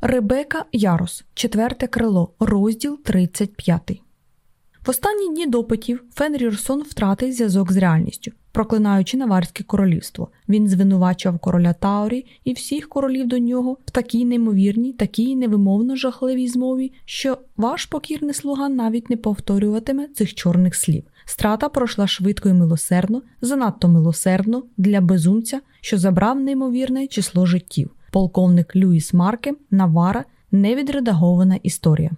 Ребека Ярос, четверте крило, розділ 35. В останні дні допитів Фенрірсон втратив зв'язок з реальністю, проклинаючи Наварське королівство. Він звинувачував короля Таурі і всіх королів до нього в такій неймовірній, такій невимовно жахливій змові, що ваш покірний слуга навіть не повторюватиме цих чорних слів. Страта пройшла швидко і милосердно, занадто милосердно для безумця, що забрав неймовірне число життів. Полковник Люїс Марке, Навара, невідредагована історія.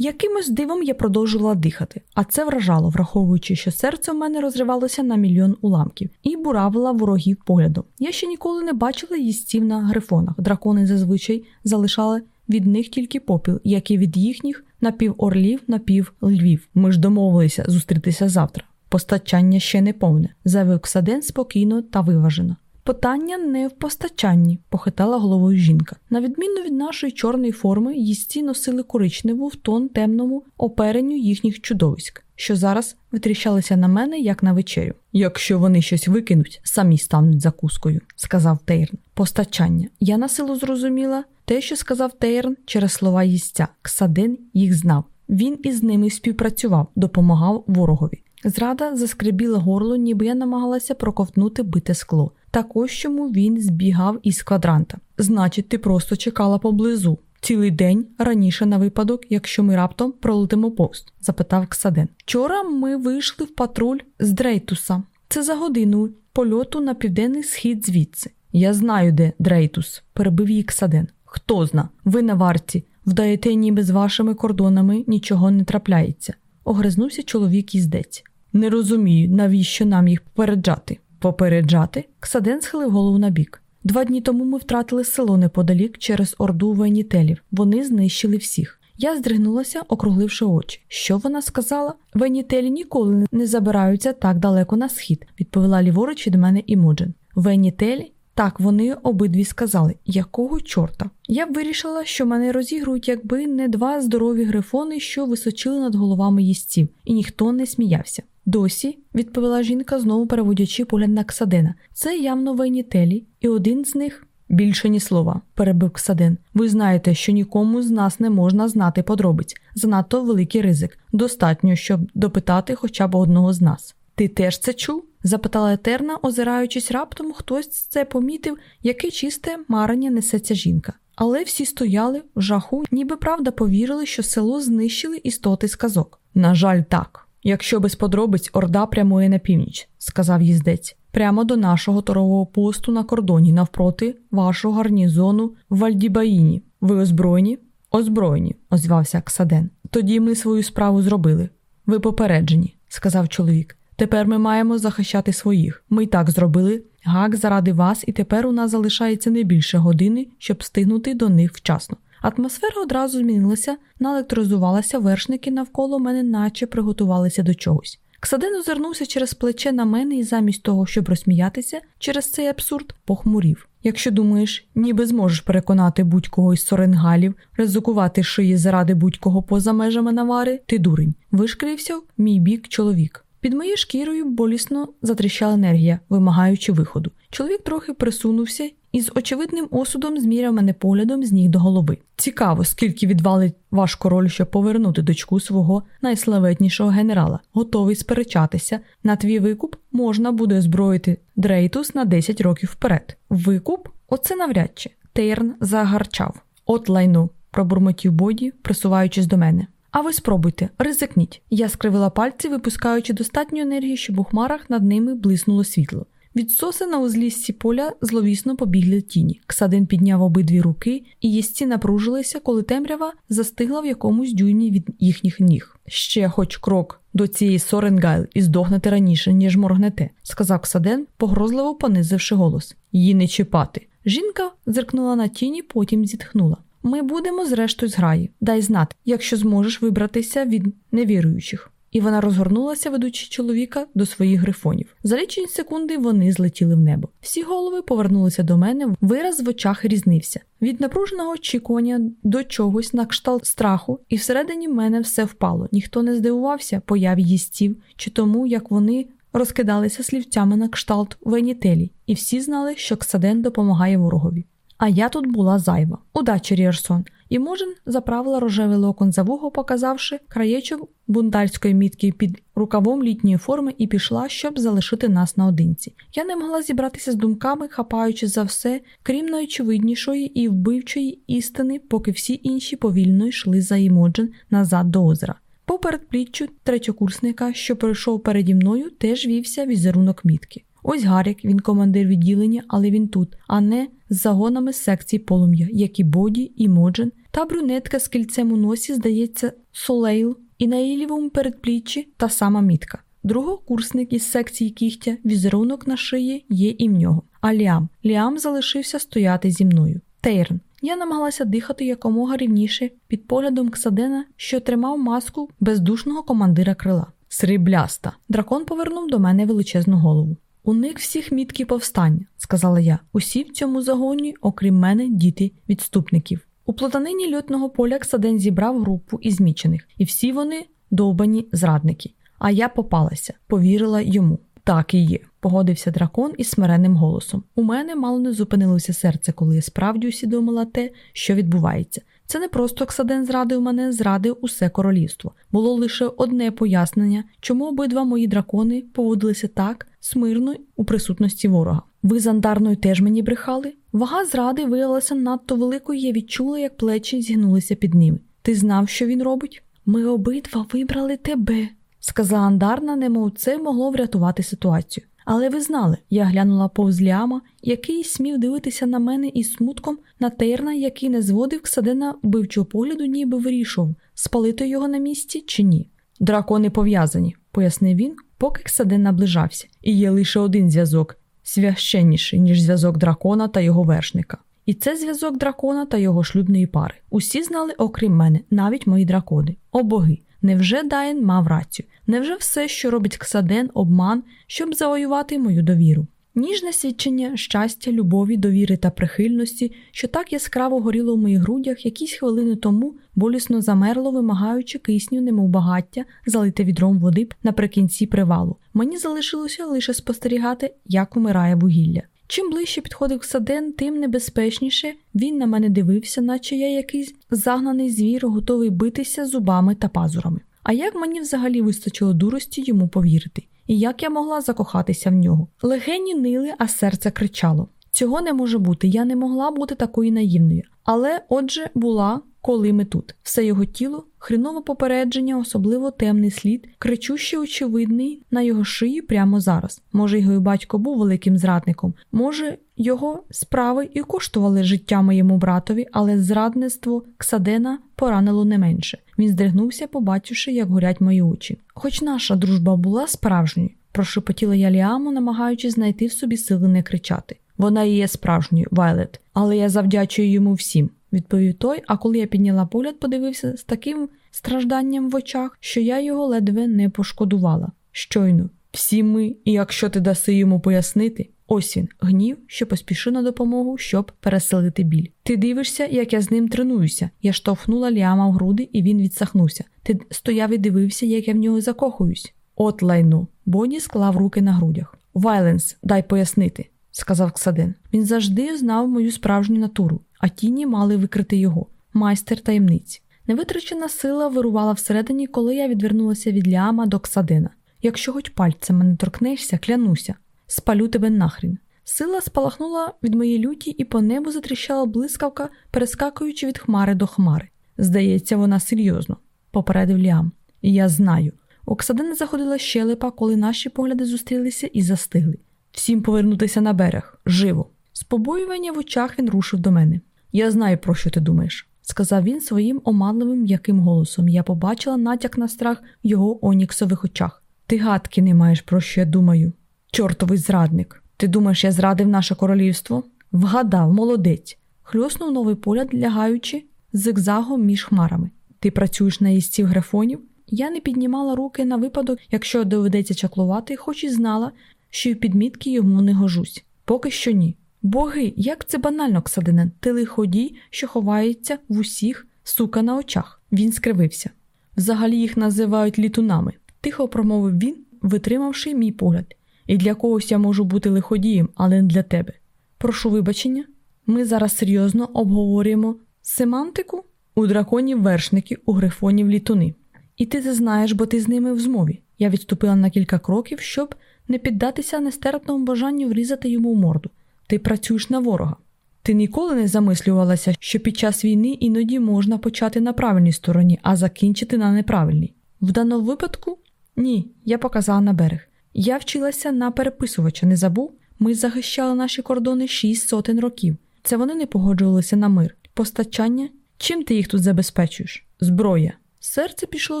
Якимось дивом я продовжувала дихати, а це вражало, враховуючи, що серце в мене розривалося на мільйон уламків і буравила ворогів поглядом. Я ще ніколи не бачила їстів на грифонах. Дракони зазвичай залишали від них тільки попіл, як і від їхніх напіворлів, напівльвів. Ми ж домовилися зустрітися завтра. Постачання ще не повне, заявив Ксаден спокійно та виважено. Питання не в постачанні, похитала головою жінка. На відміну від нашої чорної форми, їсті носили коричневу в тон темному оперенню їхніх чудовиськ, що зараз витріщалися на мене як на вечерю. Якщо вони щось викинуть, самі стануть закускою, сказав Тейрн. Постачання. Я на силу зрозуміла те, що сказав Тейрн через слова їстя. Ксаден їх знав. Він із ними співпрацював, допомагав ворогові. Зрада заскребіла горло, ніби я намагалася проковтнути бите скло. Також чому він збігав із квадранта. Значить, ти просто чекала поблизу. Цілий день раніше на випадок, якщо ми раптом пролетимо пост? запитав Ксаден. Вчора ми вийшли в патруль з Дрейтуса. Це за годину польоту на південний схід звідси. Я знаю, де Дрейтус, перебив її Ксаден. Хто зна? Ви на варті, вдаєте, ніби з вашими кордонами нічого не трапляється. Огризнувся чоловік їздець. Не розумію, навіщо нам їх попереджати. Попереджати? Ксаден схилив голову на бік. Два дні тому ми втратили село неподалік через орду венітелів. Вони знищили всіх. Я здригнулася, округливши очі. Що вона сказала? Венітелі ніколи не забираються так далеко на схід, відповіла ліворуч від мене Імоджен. Венітелі? Так, вони обидві сказали, якого чорта? Я б вирішила, що мене розігрують, якби не два здорові грифони, що височили над головами їстів, і ніхто не сміявся. Досі, відповіла жінка, знову переводячи погляд на Ксадена. Це явно войнітелі, і один з них. Більше ні слова, перебив Ксаден. Ви знаєте, що нікому з нас не можна знати подробиць. Занадто великий ризик. Достатньо, щоб допитати хоча б одного з нас. Ти теж це чув? запитала Етерна, озираючись раптом, хтось це помітив, яке чисте марення несеться жінка. Але всі стояли в жаху, ніби правда повірили, що село знищили істоти сказок. На жаль, так. Якщо без подробиць Орда прямує на північ, сказав їздець, прямо до нашого торгового посту на кордоні навпроти вашого гарнізону в Вальдібаїні. Ви озброєні? Озброєні, озвався Ксаден. Тоді ми свою справу зробили. Ви попереджені, сказав чоловік. Тепер ми маємо захищати своїх. Ми й так зробили гак заради вас, і тепер у нас залишається не більше години, щоб встигнути до них вчасно. Атмосфера одразу змінилася, наелектризувалася, вершники навколо мене, наче приготувалися до чогось. Ксаден озирнувся через плече на мене і замість того, щоб розсміятися через цей абсурд, похмурів. Якщо думаєш, ніби зможеш переконати будь-кого із соренгалів, ризикувати шиї заради будь-кого поза межами навари, ти дурень. Вишкрився мій бік чоловік. Під моєю шкірою болісно затріщала енергія, вимагаючи виходу. Чоловік трохи присунувся і з очевидним осудом зміряв мене поглядом з ніг до голови. Цікаво, скільки відвалить ваш король, щоб повернути дочку свого найславетнішого генерала, готовий сперечатися. На твій викуп можна буде озброїти Дрейтус на 10 років вперед. Викуп? Оце навряд чи. Тейрн загарчав. От лайну, пробурмотів Боді, присуваючись до мене. А ви спробуйте, ризикніть. Я скривила пальці, випускаючи достатньо енергії, щоб у хмарах над ними блиснуло світло. Від соси на узліссі поля зловісно побігли тіні. Ксадин підняв обидві руки, і єсці напружилися, коли темрява застигла в якомусь дюймі від їхніх ніг. Ще хоч крок до цієї Соренгайл і здохнете раніше, ніж моргнете, сказав Ксаден, погрозливо понизивши голос. Її не чіпати. Жінка зиркнула на тіні, потім зітхнула. Ми будемо зрештою зграї. Дай знати, якщо зможеш вибратися від невіруючих. І вона розгорнулася, ведучи чоловіка до своїх грифонів. За лічені секунди вони злетіли в небо. Всі голови повернулися до мене, вираз в очах різнився. Від напруженого очікування до чогось на кшталт страху, і всередині мене все впало. Ніхто не здивувався появі їстів чи тому, як вони розкидалися слівцями на кшталт венітелі, і всі знали, що Ксаден допомагає ворогові. А я тут була зайва. Удачі, Рірсон. І Можен заправила рожевий локон за вухо, показавши краєчок бунтарської мітки під рукавом літньої форми і пішла, щоб залишити нас наодинці. Я не могла зібратися з думками, хапаючи за все, крім найочевиднішої і вбивчої істини, поки всі інші повільно йшли за Імоджен назад до озера. По передпліччю третьокурсника, що пройшов переді мною, теж вівся візерунок мітки. Ось Гарік, він командир відділення, але він тут, а не з загонами секцій полум'я, як і Боді, Імоджен, та брюнетка з кільцем у носі, здається, Солейл, і на її лівому передпліччі та сама мітка. Другокурсник із секції кігтя, візерунок на шиї є і в нього. А Ліам Ліам залишився стояти зі мною. Тейрн. Я намагалася дихати якомога рівніше під поглядом Ксадена, що тримав маску бездушного командира крила. Срібляста. Дракон повернув до мене величезну голову. У них всіх мітки повстання, сказала я. Усі в цьому загоні, окрім мене, діти відступників. У плотанині льотного поля Ксаден зібрав групу із мічених, і всі вони довбані зрадники. А я попалася, повірила йому. Так і є, погодився дракон із смиренним голосом. У мене мало не зупинилося серце, коли я справді усвідомила те, що відбувається. Це не просто Ксаден зрадив мене, зрадив усе королівство. Було лише одне пояснення, чому обидва мої дракони поводилися так смирно у присутності ворога. Ви з Андарною теж мені брехали? Вага зради виявилася надто великою, я відчула, як плечі зігнулися під ними. Ти знав, що він робить? Ми обидва вибрали тебе, сказала Андарна, немов це могло врятувати ситуацію. Але ви знали, я глянула повз Ліама, який смів дивитися на мене із смутком на Тейрна, який не зводив Ксадена вбивчого погляду, ніби вирішував, спалити його на місці чи ні. Дракони пов'язані, пояснив він, поки Ксаден наближався, і є лише один зв'язок священніший, ніж зв'язок дракона та його вершника. І це зв'язок дракона та його шлюбної пари. Усі знали, окрім мене, навіть мої дракони. О боги! Невже Дайн мав рацію? Невже все, що робить Ксаден, обман, щоб завоювати мою довіру? Ніжне свідчення щастя, любові, довіри та прихильності, що так яскраво горіло в моїх грудях, якісь хвилини тому болісно замерло, вимагаючи кисню, немов багаття, залите відром води наприкінці привалу. Мені залишилося лише спостерігати, як умирає вугілля. Чим ближче підходив Саден, тим небезпечніше він на мене дивився, наче я якийсь загнаний звір, готовий битися зубами та пазурами. А як мені взагалі вистачило дурості йому повірити? І як я могла закохатися в нього? Легені нили, а серце кричало: Цього не може бути, я не могла бути такою наївною. Але, отже, була, коли ми тут. Все його тіло, хрінове попередження, особливо темний слід, кричуще очевидний на його шиї прямо зараз. Може, його батько був великим зрадником, може, його справи і коштували життя моєму братові, але зрадництво Ксадена поранило не менше. Він здригнувся, побачивши, як горять мої очі. Хоч наша дружба була справжньою, прошепотіла я Ліаму, намагаючись знайти в собі сили не кричати. Вона і є справжньою, Вайлет, але я завдячую йому всім, відповів той, а коли я підняла погляд, подивився з таким стражданням в очах, що я його ледве не пошкодувала. Щойно, всі ми, і якщо ти даси йому пояснити, ось він, гнів, що поспішив на допомогу, щоб переселити біль. Ти дивишся, як я з ним тренуюся. Я штовхнула Ліама в груди, і він відсахнувся. Ти стояв і дивився, як я в нього закохуюсь. От лайно. Боні склав руки на грудях. Вайленс, дай пояснити сказав Ксадин. Він завжди знав мою справжню натуру, а тіні мали викрити його, майстер таємниць. Невитрачена сила вирувала всередині, коли я відвернулася від ляма до Ксадина. Якщо хоч пальцем мене торкнешся, клянуся, спалю тебе нахрін. Сила спалахнула від моєї люті, і по небу затріщала блискавка, перескакуючи від хмари до хмари. Здається, вона серйозно, попередив Ліам. Я знаю. У Ксадина заходила щелепа, коли наші погляди зустрілися і застигли всім повернутися на берег, живо. З побоювання в очах він рушив до мене. Я знаю, про що ти думаєш, сказав він своїм оманливим м'яким голосом. Я побачила натяк на страх в його оніксових очах. Ти гадки не маєш, про що я думаю. Чортовий зрадник. Ти думаєш, я зрадив наше королівство? Вгадав, молодець, хльоснув новий погляд, лягаючи зигзагом між хмарами. Ти працюєш на їстів грифонів? Я не піднімала руки на випадок, якщо доведеться чаклувати, хоч і знала, що й підмітки йому не гожусь. Поки що ні. Боги, як це банально, Ксадинен, ти лиходій, що ховається в усіх, сука на очах. Він скривився. Взагалі їх називають літунами, тихо промовив він, витримавши мій погляд. І для когось я можу бути лиходієм, але не для тебе. Прошу вибачення. Ми зараз серйозно обговорюємо семантику у драконів вершники, у грифонів літуни. І ти це знаєш, бо ти з ними в змові. Я відступила на кілька кроків, щоб не піддатися нестерпному бажанню врізати йому в морду. Ти працюєш на ворога. Ти ніколи не замислювалася, що під час війни іноді можна почати на правильній стороні, а закінчити на неправильній. В даному випадку ні, я показала на берег. Я вчилася на переписувача, не забув. Ми захищали наші кордони шість сотень років. Це вони не погоджувалися на мир. Постачання? Чим ти їх тут забезпечуєш? Зброя. Серце пішло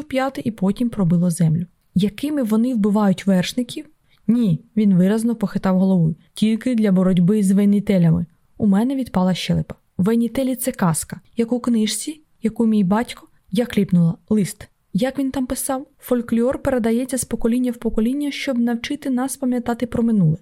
в п'яти і потім пробило землю. Якими вони вбивають вершників? Ні, він виразно похитав головою, тільки для боротьби з венітелями. У мене відпала щелепа. Венітелі це казка, як у книжці, яку мій батько, я кліпнула лист. Як він там писав, фольклор передається з покоління в покоління, щоб навчити нас пам'ятати про минуле.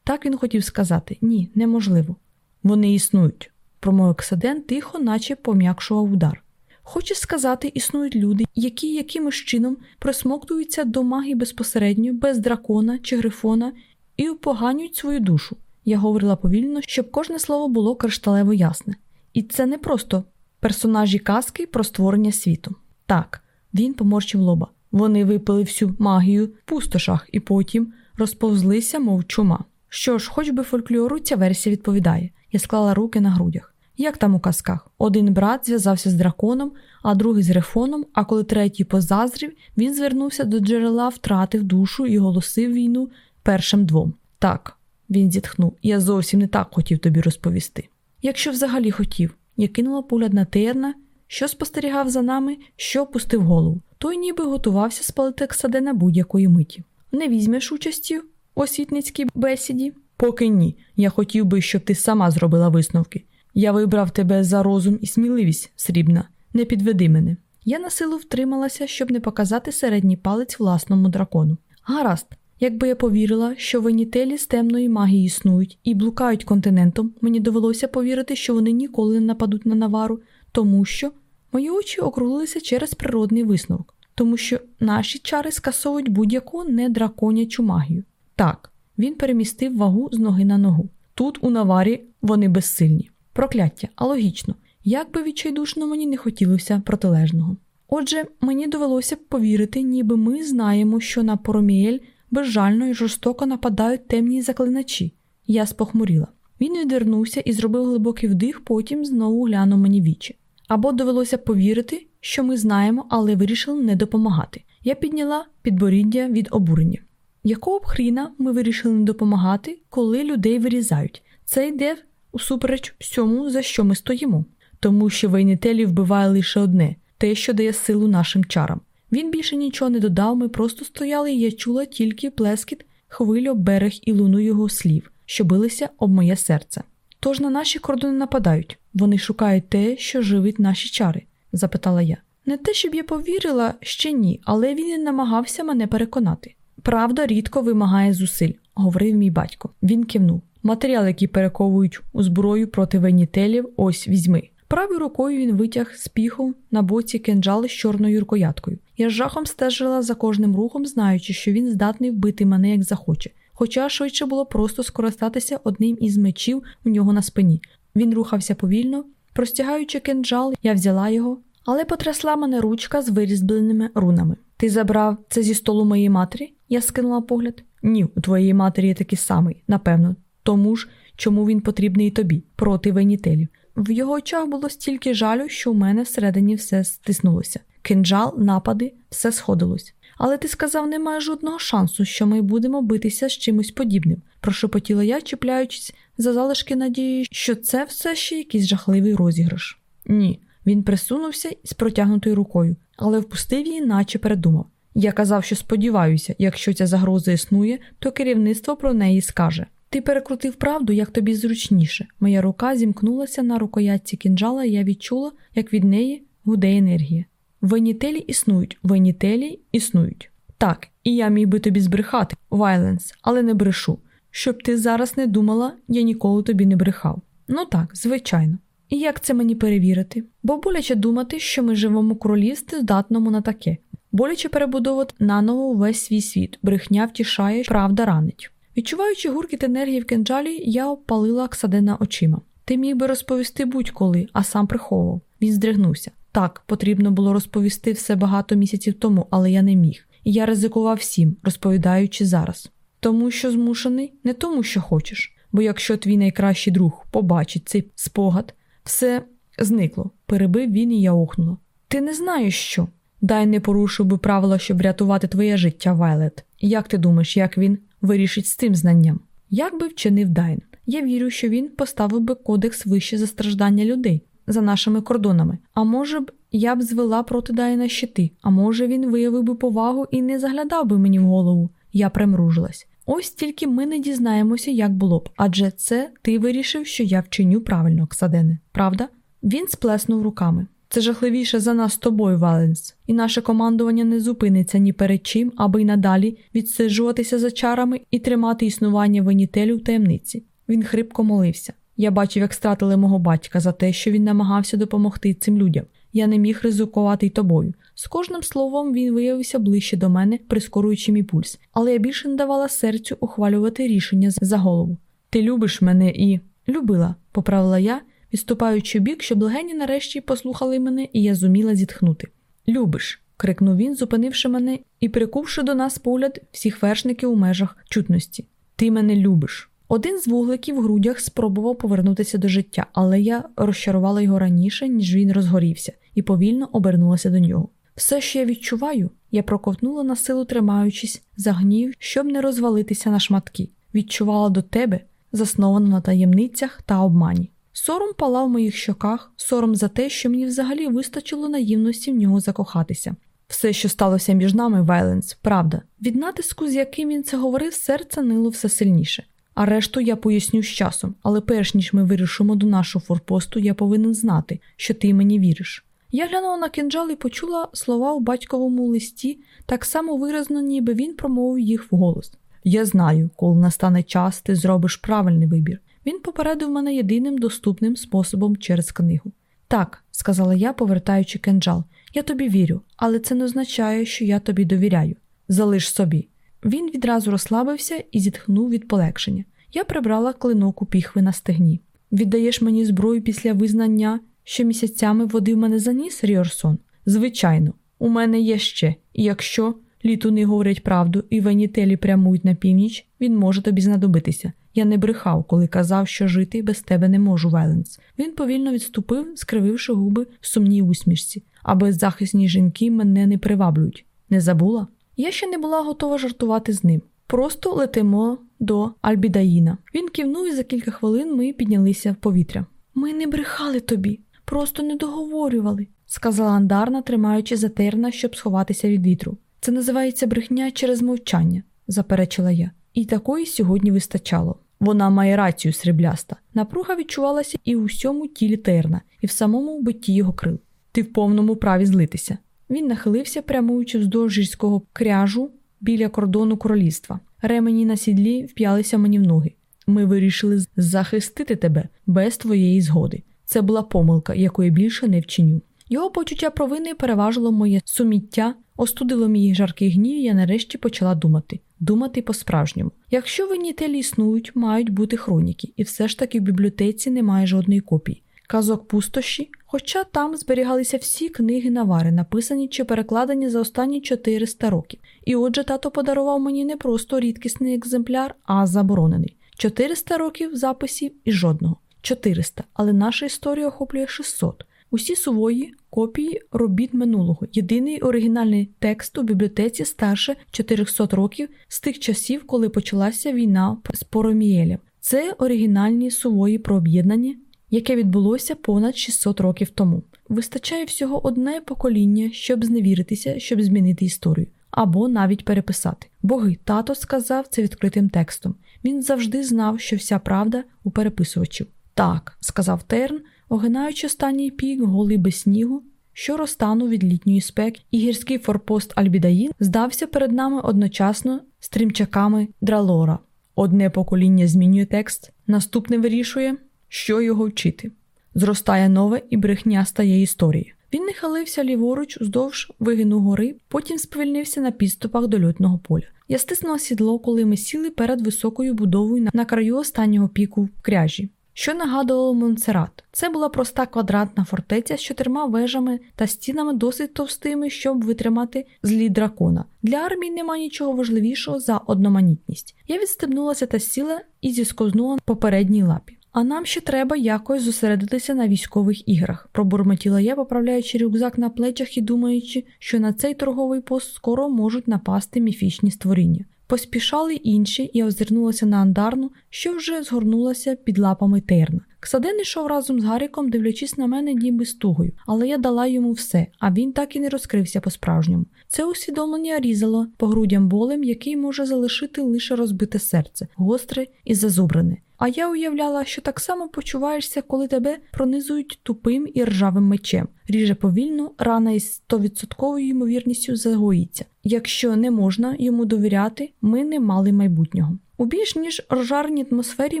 Так він хотів сказати ні, неможливо. Вони існують, промовив Ксаден тихо, наче пом'якшував удар. Хочеш сказати, існують люди, які якимось чином присмоктуються до магії безпосередньо, без дракона чи грифона, і упоганюють свою душу. Я говорила повільно, щоб кожне слово було кришталево ясне. І це не просто персонажі казки про створення світу. Так, він поморщив лоба. Вони випили всю магію в пустошах і потім розповзлися, мов чума. Що ж, хоч би фольклору, ця версія відповідає. Я склала руки на грудях. Як там у казках? Один брат зв'язався з драконом, а другий з рефоном, а коли третій позазрів, він звернувся до джерела, втратив душу і голосив війну першим двом. Так, він зітхнув, я зовсім не так хотів тобі розповісти. Якщо взагалі хотів, я кинула погляд на Терна, що спостерігав за нами, що опустив голову. Той ніби готувався спалити Ксадена будь-якої миті. Не візьмеш участі у освітницькій бесіді? Поки ні. Я хотів би, щоб ти сама зробила висновки. Я вибрав тебе за розум і сміливість, срібна, не підведи мене. Я на силу втрималася, щоб не показати середній палець власному дракону. Гаразд, якби я повірила, що винітелі з темної магії існують і блукають континентом, мені довелося повірити, що вони ніколи не нападуть на навару, тому що мої очі округлилися через природний висновок, тому що наші чари скасовують будь-яку недраконячу магію. Так, він перемістив вагу з ноги на ногу. Тут, у наварі, вони безсильні. Прокляття, а логічно, як би відчайдушно мені не хотілося протилежного. Отже, мені довелося б повірити, ніби ми знаємо, що на Пороміель безжально і жорстоко нападають темні заклиначі. Я спохмуріла. Він відвернувся і зробив глибокий вдих, потім знову глянув мені вічі. Або довелося повірити, що ми знаємо, але вирішили не допомагати. Я підняла підборіддя від обурення. Якого б хріна ми вирішили не допомагати, коли людей вирізають? Це йде усупереч всьому, за що ми стоїмо, тому що Вейнітелі вбиває лише одне те, що дає силу нашим чарам. Він більше нічого не додав, ми просто стояли, і я чула тільки плескіт, хвилю, берег і луну його слів, що билися об моє серце. Тож на наші кордони нападають, вони шукають те, що живить наші чари? запитала я. Не те, щоб я повірила, ще ні, але він і намагався мене переконати. Правда, рідко вимагає зусиль, говорив мій батько. Він кивнув. Матеріал, який перековують у зброю проти венітелів, ось візьми. Правою рукою він витяг з піху на боці кинджали з чорною рукояткою. Я з жахом стежила за кожним рухом, знаючи, що він здатний вбити мене як захоче. Хоча швидше було просто скористатися одним із мечів у нього на спині. Він рухався повільно, простягаючи кинджал, я взяла його, але потрясла мене ручка з вирізбленими рунами. Ти забрав це зі столу моєї матері? Я скинула погляд. Ні, у твоєї матері такий самий, напевно, тому ж, чому він потрібний тобі, проти венітелів. В його очах було стільки жалю, що у мене всередині все стиснулося. Кинджал, напади, все сходилось. Але ти сказав, немає жодного шансу, що ми будемо битися з чимось подібним, прошепотіла я, чіпляючись за залишки надії, що це все ще якийсь жахливий розіграш. Ні, він присунувся з протягнутою рукою, але впустив її, наче передумав. Я казав, що сподіваюся, якщо ця загроза існує, то керівництво про неї скаже. Ти перекрутив правду, як тобі зручніше. Моя рука зімкнулася на рукоятці кінжала, і я відчула, як від неї гуде енергія. Венітелі існують, венітелі існують. Так, і я міг би тобі збрехати, Вайленс, але не брешу. Щоб ти зараз не думала, я ніколи тобі не брехав. Ну так, звичайно. І як це мені перевірити? Бо боляче думати, що ми живемо у королівстві, здатному на таке. Боляче перебудовувати наново весь свій світ, брехня втішає, правда ранить. Відчуваючи гуркіт енергії в кинджалі, я опалила Ксадена очима. Ти міг би розповісти будь-коли, а сам приховував. Він здригнувся. Так, потрібно було розповісти все багато місяців тому, але я не міг. І я ризикував всім, розповідаючи зараз. Тому що змушений, не тому, що хочеш. Бо якщо твій найкращий друг побачить цей спогад, все зникло, перебив він і я охнула. Ти не знаєш що? Дай не порушив би правила, щоб врятувати твоє життя, Вайлет. Як ти думаєш, як він вирішить з тим знанням? Як би вчинив Дайн? Я вірю, що він поставив би кодекс вище за страждання людей за нашими кордонами. А може б, я б звела проти Дайна щити, а може він виявив би повагу і не заглядав би мені в голову. Я примружилась. Ось тільки ми не дізнаємося, як було б, адже це ти вирішив, що я вчиню правильно, Ксадене, правда? Він сплеснув руками. Це жахливіше за нас з тобою, Валенс, і наше командування не зупиниться ні перед чим, аби й надалі відсиджуватися за чарами і тримати існування винітелю в таємниці. Він хрипко молився. Я бачив, як стратили мого батька за те, що він намагався допомогти цим людям. Я не міг ризикувати й тобою. З кожним словом він виявився ближче до мене, прискорюючи мій пульс, але я більше не давала серцю ухвалювати рішення за голову. Ти любиш мене і любила, поправила я, відступаючи бік, щоб легені нарешті послухали мене, і я зуміла зітхнути. Любиш. крикнув він, зупинивши мене і прикувши до нас погляд всіх вершників у межах чутності. Ти мене любиш. Один з вугликів в грудях спробував повернутися до життя, але я розчарувала його раніше, ніж він розгорівся, і повільно обернулася до нього. Все, що я відчуваю, я проковтнула на силу, тримаючись за гнів, щоб не розвалитися на шматки, відчувала до тебе, засновано на таємницях та обмані. Сором палав в моїх щоках, сором за те, що мені взагалі вистачило наївності в нього закохатися. Все, що сталося між нами, Вайленс, правда, від натиску, з яким він це говорив, серце нило все сильніше. А решту я поясню з часом, але перш ніж ми вирішимо до нашого форпосту, я повинен знати, що ти мені віриш. Я глянула на кинджал і почула слова у батьковому листі так само виразно, ніби він промовив їх вголос. Я знаю, коли настане час, ти зробиш правильний вибір. Він попередив мене єдиним доступним способом через книгу. Так, сказала я, повертаючи кинджал, я тобі вірю, але це не означає, що я тобі довіряю. Залиш собі. Він відразу розслабився і зітхнув від полегшення. Я прибрала клинок у піхви на стегні. Віддаєш мені зброю після визнання, що місяцями водив мене за ніс, Ріорсон? Звичайно, у мене є ще, і якщо літуни говорять правду і венітелі прямують на північ, він може тобі знадобитися. Я не брехав, коли казав, що жити без тебе не можу, Вайленс. Він повільно відступив, скрививши губи в сумній усмішці, а беззахисні жінки мене не приваблюють. Не забула? Я ще не була готова жартувати з ним. Просто летимо до Альбідаїна. Він кивнув і за кілька хвилин ми піднялися в повітря. Ми не брехали тобі, просто не договорювали, сказала Андарна, тримаючи затерна, щоб сховатися від вітру. Це називається брехня через мовчання, заперечила я. І такої сьогодні вистачало. Вона має рацію срібляста. Напруга відчувалася і у всьому тілі терна, і в самому битті його крил. Ти в повному праві злитися. Він нахилився, прямуючи вздовж гірського кряжу біля кордону королівства. Ремені на сідлі вп'ялися мені в ноги. Ми вирішили захистити тебе без твоєї згоди. Це була помилка, якої більше не вчиню. Його почуття провини переважило моє суміття, остудило мій жаркий гнів, і я нарешті почала думати, думати по-справжньому. Якщо винітелі існують, мають бути хроніки, і все ж таки в бібліотеці немає жодної копії. Казок пустощі, хоча там зберігалися всі книги Навари, написані чи перекладені за останні 400 років. І отже, тато подарував мені не просто рідкісний екземпляр, а заборонений. 400 років записів і жодного. 400, але наша історія охоплює 600. Усі сувої копії робіт минулого. Єдиний оригінальний текст у бібліотеці старше 400 років з тих часів, коли почалася війна з Поромієлем. Це оригінальні сувої про об'єднання, яке відбулося понад 600 років тому. Вистачає всього одне покоління, щоб зневіритися, щоб змінити історію, або навіть переписати. Боги, тато сказав це відкритим текстом. Він завжди знав, що вся правда у переписувачів. Так, сказав Терн, огинаючи останній пік, голий без снігу, що розтанув від літньої спеки, і гірський форпост Альбідаїн здався перед нами одночасно стрімчаками Дралора. Одне покоління змінює текст, наступне вирішує, що його вчити. Зростає нове і брехня стає історією. Він не халився ліворуч уздовж вигину гори, потім сповільнився на підступах до льотного поля. Я стиснула сідло, коли ми сіли перед високою будовою на краю останнього піку в кряжі. Що нагадувало Монсерат. Це була проста квадратна фортеця з чотирма вежами та стінами досить товстими, щоб витримати злі дракона. Для армії нема нічого важливішого за одноманітність. Я відстебнулася та сіла і зіскознула по передній лапі. А нам ще треба якось зосередитися на військових іграх, пробурмотіла я, поправляючи рюкзак на плечах і думаючи, що на цей торговий пост скоро можуть напасти міфічні створіння. Поспішали інші, і озирнулася на андарну, що вже згорнулася під лапами терна. Ксаден ішов разом з Гаріком, дивлячись на мене ніби з тугою, але я дала йому все, а він так і не розкрився по-справжньому. Це усвідомлення різало по грудям болем, який може залишити лише розбите серце, гостре і зазубрене. А я уявляла, що так само почуваєшся, коли тебе пронизують тупим і ржавим мечем. Ріже повільно, рана із 100% ймовірністю загоїться. Якщо не можна йому довіряти, ми не мали майбутнього. У більш ніж ржарній атмосфері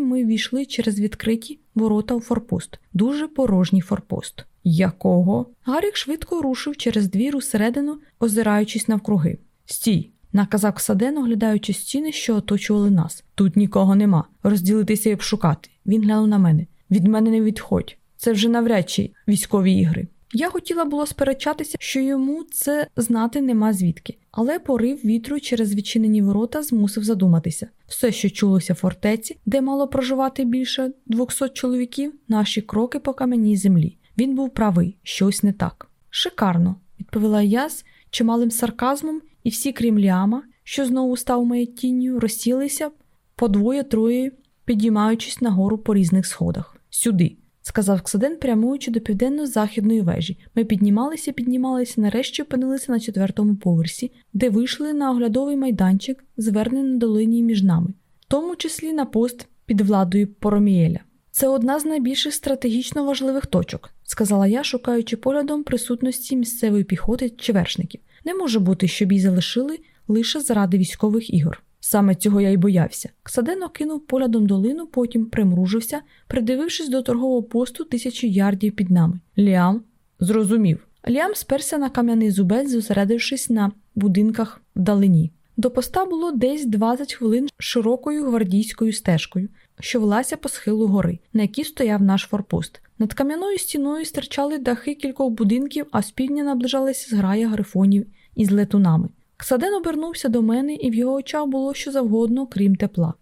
ми війшли через відкриті ворота у форпост, дуже порожній форпост. Якого? Гарік швидко рушив через двір усередину, озираючись навкруги. Стій! Наказав Ксаден, оглядаючи стіни, що оточували нас. Тут нікого нема. Розділитися і обшукати. Він глянув на мене. Від мене не відходь. Це вже навряд чи військові ігри. Я хотіла було сперечатися, що йому це знати нема звідки, але порив вітру через відчинені ворота змусив задуматися. Все, що чулося в фортеці, де мало проживати більше 200 чоловіків, наші кроки по кам'яній землі. Він був правий, щось не так. Шикарно, відповіла я з чималим сарказмом, і всі, крім Ліама, що знову став моєю тінню, розсілися по двоє-троє, підіймаючись нагору по різних сходах. Сюди сказав Ксаден, прямуючи до південно-західної вежі. Ми піднімалися, піднімалися, нарешті опинилися на четвертому поверсі, де вийшли на оглядовий майданчик, звернений на долині між нами, в тому числі на пост під владою Поромієля. Це одна з найбільших стратегічно важливих точок, сказала я, шукаючи поглядом присутності місцевої піхоти чи вершників. Не може бути, щоб її залишили лише заради військових ігор. Саме цього я й боявся. Ксадено кинув поглядом долину, потім примружився, придивившись до торгового посту тисячі ярдів під нами. Ліам зрозумів. Ліам сперся на кам'яний зубець, зосередившись на будинках вдалині. До поста було десь 20 хвилин широкою гвардійською стежкою, що велася по схилу гори, на якій стояв наш форпост. Над кам'яною стіною стирчали дахи кількох будинків, а з півдня наближалася зграя грифонів із летунами. Ксаден обернувся до мене, і в його очах було що завгодно, крім тепла.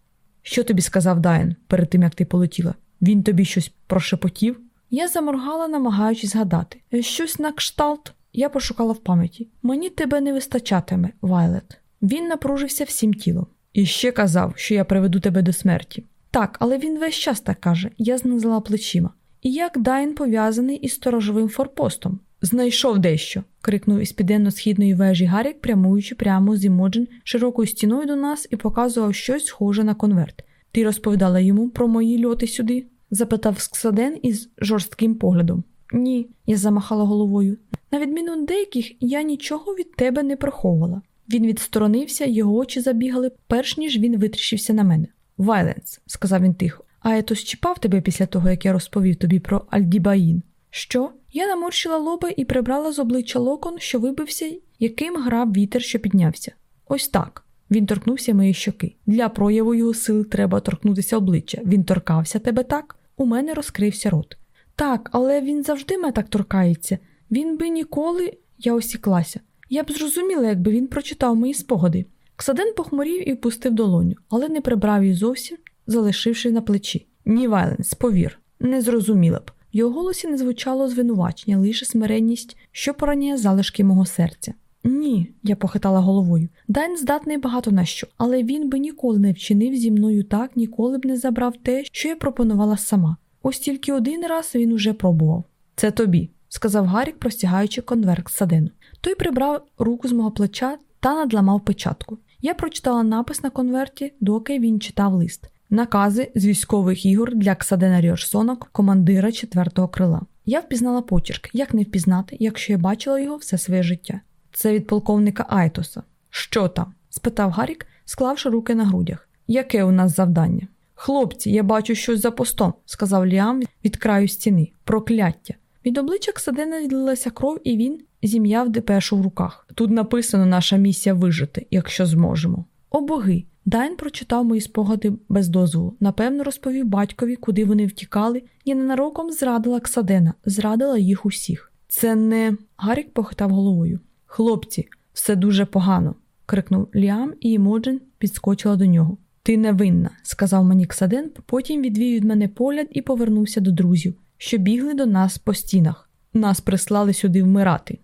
Що тобі сказав Дайен перед тим, як ти полетіла? Він тобі щось прошепотів? Я заморгала, намагаючись згадати. Щось на кшталт я пошукала в пам'яті. Мені тебе не вистачатиме, Вайлет. Він напружився всім тілом. І ще казав, що я приведу тебе до смерті. Так, але він весь час так каже, я знизила плечима. І як Дайн пов'язаний із сторожовим форпостом? Знайшов дещо. крикнув із південно-східної вежі Гарік, прямуючи прямо з Імоджен широкою стіною до нас і показував щось схоже на конверт. Ти розповідала йому про мої льоти сюди? запитав Сксаден із жорстким поглядом. Ні, я замахала головою. На відміну деяких, я нічого від тебе не приховувала. Він відсторонився, його очі забігали, перш ніж він витріщився на мене. Вайленс, сказав він тихо. А Етос чіпав тебе після того, як я розповів тобі про Альдібаїн. Що? Я наморщила лоба і прибрала з обличчя локон, що вибився, яким грав вітер, що піднявся. Ось так. Він торкнувся моєї щоки. Для прояву його сил треба торкнутися обличчя. Він торкався тебе так? У мене розкрився рот. Так, але він завжди мене так торкається. Він би ніколи. Я осіклася. Я б зрозуміла, якби він прочитав мої спогади. Ксаден похмурів і впустив долоню, але не прибрав її зовсім, залишивши на плечі. Ні, Вайленс, повір, не зрозуміла б. Його голосі не звучало звинувачення, лише смиренність, що поранює залишки мого серця. Ні, я похитала головою. Дайн здатний багато на що, але він би ніколи не вчинив зі мною так, ніколи б не забрав те, що я пропонувала сама. Ось тільки один раз він уже пробував. Це тобі, сказав Гарік, простягаючи конверт Садену. Той прибрав руку з мого плеча та надламав печатку. Я прочитала напис на конверті, доки він читав лист. Накази з військових ігор для Ксадена Ріорсона, командира 4-го крила. Я впізнала почерк, як не впізнати, якщо я бачила його все своє життя. Це від полковника Айтоса. Що там? спитав Гарік, склавши руки на грудях. Яке у нас завдання? Хлопці, я бачу щось за постом, сказав Ліам від краю стіни. Прокляття. Від обличчя Ксадена відлилася кров, і він зім'яв депешу в руках. Тут написано наша місія вижити, якщо зможемо. О боги! Дайн прочитав мої спогади без дозволу. Напевно, розповів батькові, куди вони втікали, і ненароком зрадила Ксадена, зрадила їх усіх. Це не. Гарік похитав головою. Хлопці, все дуже погано. крикнув Ліам, і Імоджен підскочила до нього. Ти не винна, сказав мені Ксаден, потім відвів від мене погляд і повернувся до друзів, що бігли до нас по стінах. Нас прислали сюди вмирати.